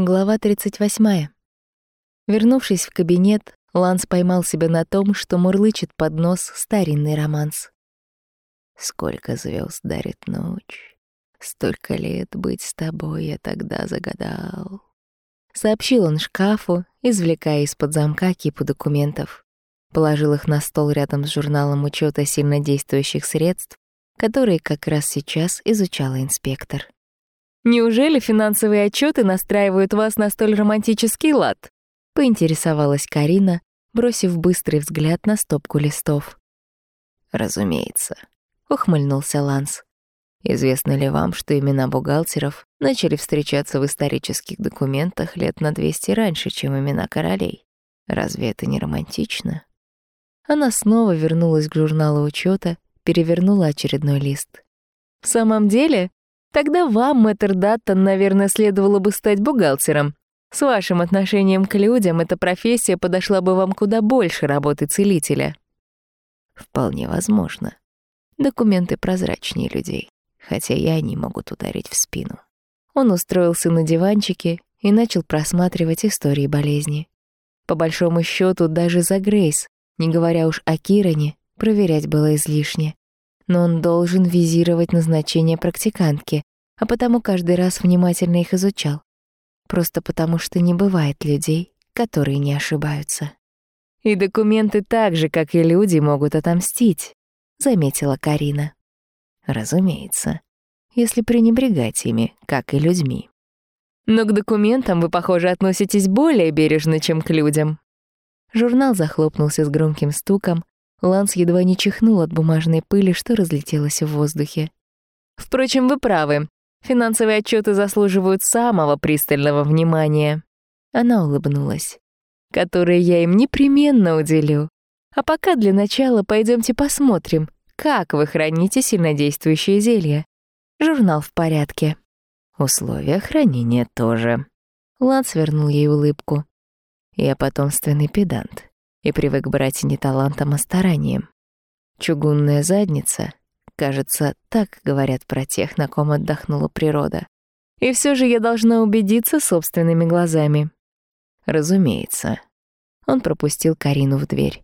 Глава 38. Вернувшись в кабинет, Ланс поймал себя на том, что мурлычет под нос старинный романс. «Сколько звезд дарит ночь, столько лет быть с тобой я тогда загадал». Сообщил он шкафу, извлекая из-под замка кипу документов. Положил их на стол рядом с журналом учета сильнодействующих средств, которые как раз сейчас изучала инспектор. Неужели финансовые отчеты настраивают вас на столь романтический лад? Поинтересовалась Карина, бросив быстрый взгляд на стопку листов. Разумеется, ухмыльнулся Ланс. Известно ли вам, что имена бухгалтеров начали встречаться в исторических документах лет на 200 раньше, чем имена королей? Разве это не романтично? Она снова вернулась к журналу учета, перевернула очередной лист. В самом деле, Тогда вам, мэтр Даттон, наверное, следовало бы стать бухгалтером. С вашим отношением к людям эта профессия подошла бы вам куда больше работы целителя. Вполне возможно. Документы прозрачнее людей, хотя и они могут ударить в спину. Он устроился на диванчике и начал просматривать истории болезни. По большому счету, даже за Грейс, не говоря уж о Киране, проверять было излишне но он должен визировать назначение практикантки, а потому каждый раз внимательно их изучал. Просто потому, что не бывает людей, которые не ошибаются. «И документы так же, как и люди, могут отомстить», — заметила Карина. «Разумеется, если пренебрегать ими, как и людьми». «Но к документам вы, похоже, относитесь более бережно, чем к людям». Журнал захлопнулся с громким стуком, Ланс едва не чихнул от бумажной пыли, что разлетелось в воздухе. «Впрочем, вы правы. Финансовые отчеты заслуживают самого пристального внимания». Она улыбнулась. «Которые я им непременно уделю. А пока для начала пойдемте посмотрим, как вы храните сильнодействующие зелья. Журнал в порядке». «Условия хранения тоже». Ланс вернул ей улыбку. «Я потомственный педант и привык брать не талантом, а старанием. Чугунная задница, кажется, так говорят про тех, на ком отдохнула природа. И все же я должна убедиться собственными глазами. Разумеется. Он пропустил Карину в дверь.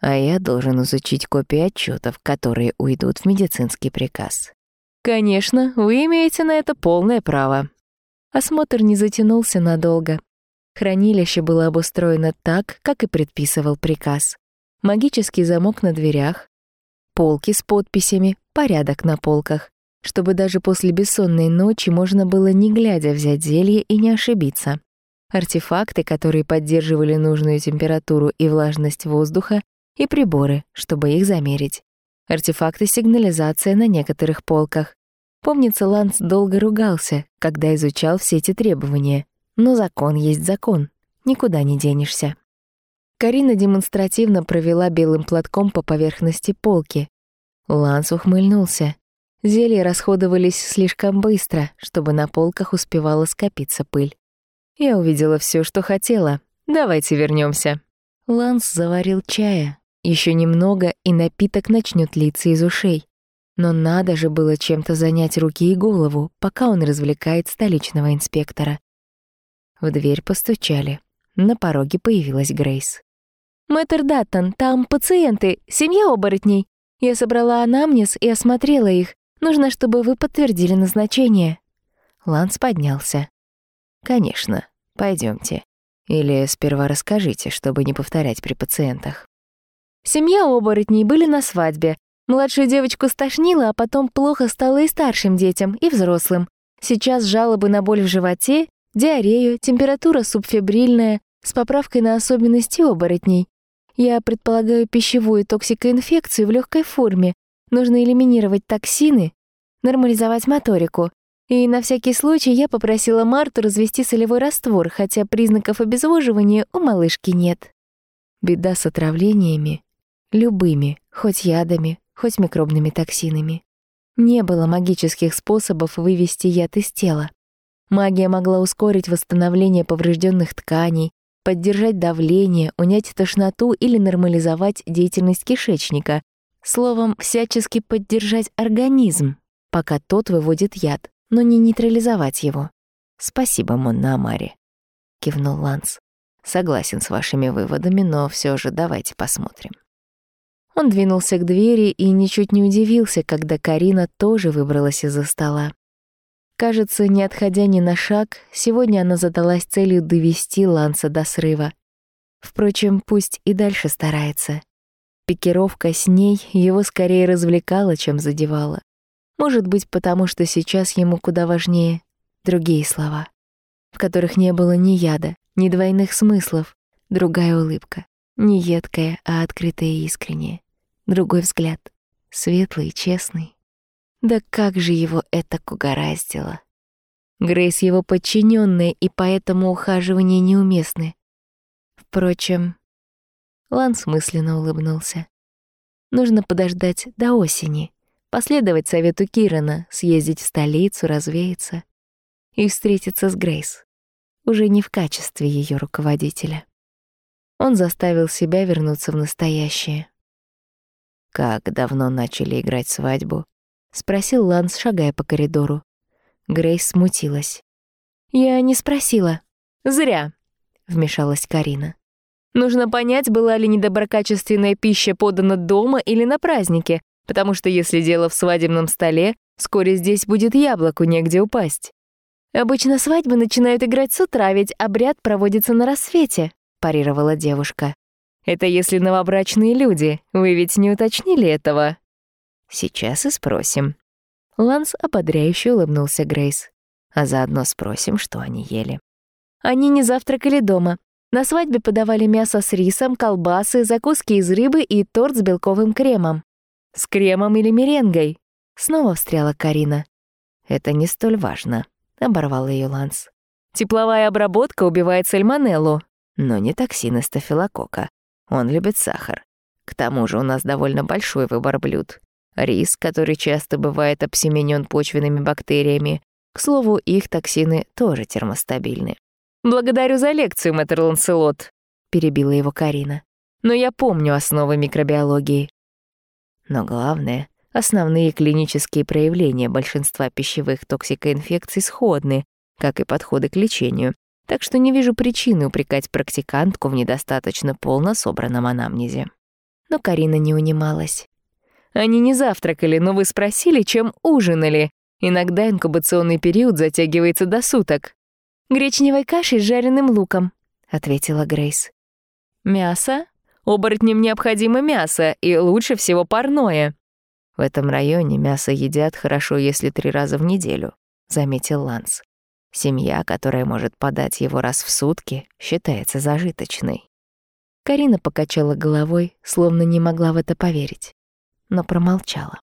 А я должен изучить копии отчетов, которые уйдут в медицинский приказ. Конечно, вы имеете на это полное право. Осмотр не затянулся надолго. Хранилище было обустроено так, как и предписывал приказ. Магический замок на дверях, полки с подписями, порядок на полках, чтобы даже после бессонной ночи можно было не глядя взять зелье и не ошибиться. Артефакты, которые поддерживали нужную температуру и влажность воздуха, и приборы, чтобы их замерить. Артефакты сигнализации на некоторых полках. Помнится, Ланс долго ругался, когда изучал все эти требования. Но закон есть закон, никуда не денешься. Карина демонстративно провела белым платком по поверхности полки. Ланс ухмыльнулся. Зелья расходовались слишком быстро, чтобы на полках успевала скопиться пыль. Я увидела все, что хотела. Давайте вернемся. Ланс заварил чая. Еще немного, и напиток начнет литься из ушей. Но надо же было чем-то занять руки и голову, пока он развлекает столичного инспектора. В дверь постучали. На пороге появилась Грейс. «Мэтр Даттон, там пациенты, семья оборотней. Я собрала анамнез и осмотрела их. Нужно, чтобы вы подтвердили назначение». Ланс поднялся. «Конечно, пойдемте. Или сперва расскажите, чтобы не повторять при пациентах». Семья оборотней были на свадьбе. Младшую девочку стошнило, а потом плохо стало и старшим детям, и взрослым. Сейчас жалобы на боль в животе диарею, температура субфебрильная, с поправкой на особенности оборотней. Я предполагаю пищевую токсикоинфекцию в легкой форме. Нужно элиминировать токсины, нормализовать моторику. И на всякий случай я попросила Марту развести солевой раствор, хотя признаков обезвоживания у малышки нет. Беда с отравлениями. Любыми, хоть ядами, хоть микробными токсинами. Не было магических способов вывести яд из тела. Магия могла ускорить восстановление поврежденных тканей, поддержать давление, унять тошноту или нормализовать деятельность кишечника. Словом, всячески поддержать организм, пока тот выводит яд, но не нейтрализовать его. Спасибо, Монна Амари. кивнул Ланс. Согласен с вашими выводами, но все же давайте посмотрим. Он двинулся к двери и ничуть не удивился, когда Карина тоже выбралась из-за стола. Кажется, не отходя ни на шаг, сегодня она задалась целью довести Ланса до срыва. Впрочем, пусть и дальше старается. Пикировка с ней его скорее развлекала, чем задевала. Может быть, потому что сейчас ему куда важнее другие слова, в которых не было ни яда, ни двойных смыслов, другая улыбка, не едкая, а открытая и искренняя, другой взгляд, светлый и честный. Да как же его это угораздило. Грейс его подчиненная, и поэтому ухаживания неуместны. Впрочем, Ланс мысленно улыбнулся. Нужно подождать до осени, последовать совету Кирана, съездить в столицу, развеяться и встретиться с Грейс, уже не в качестве ее руководителя. Он заставил себя вернуться в настоящее. «Как давно начали играть свадьбу?» — спросил Ланс, шагая по коридору. Грейс смутилась. «Я не спросила». «Зря», — вмешалась Карина. «Нужно понять, была ли недоброкачественная пища подана дома или на празднике, потому что если дело в свадебном столе, вскоре здесь будет яблоку негде упасть. Обычно свадьбы начинают играть с утра, ведь обряд проводится на рассвете, парировала девушка. Это если новобрачные люди. Вы ведь не уточнили этого? Сейчас и спросим. Ланс ободряюще улыбнулся Грейс. А заодно спросим, что они ели. Они не завтракали дома. На свадьбе подавали мясо с рисом, колбасы, закуски из рыбы и торт с белковым кремом. С кремом или меренгой? Снова встряла Карина. Это не столь важно. — оборвал ее Ланс. «Тепловая обработка убивает сальмонеллу». «Но не токсины стафилококка. Он любит сахар. К тому же у нас довольно большой выбор блюд. Рис, который часто бывает обсеменен почвенными бактериями. К слову, их токсины тоже термостабильны». «Благодарю за лекцию, мэтр Ланселот», — перебила его Карина. «Но я помню основы микробиологии». Но главное, Основные клинические проявления большинства пищевых токсикоинфекций сходны, как и подходы к лечению, так что не вижу причины упрекать практикантку в недостаточно полно собранном анамнезе. Но Карина не унималась. «Они не завтракали, но вы спросили, чем ужинали. Иногда инкубационный период затягивается до суток». «Гречневой кашей с жареным луком», — ответила Грейс. «Мясо? Оборотням необходимо мясо, и лучше всего парное. В этом районе мясо едят хорошо, если три раза в неделю, заметил Ланс. Семья, которая может подать его раз в сутки, считается зажиточной. Карина покачала головой, словно не могла в это поверить, но промолчала.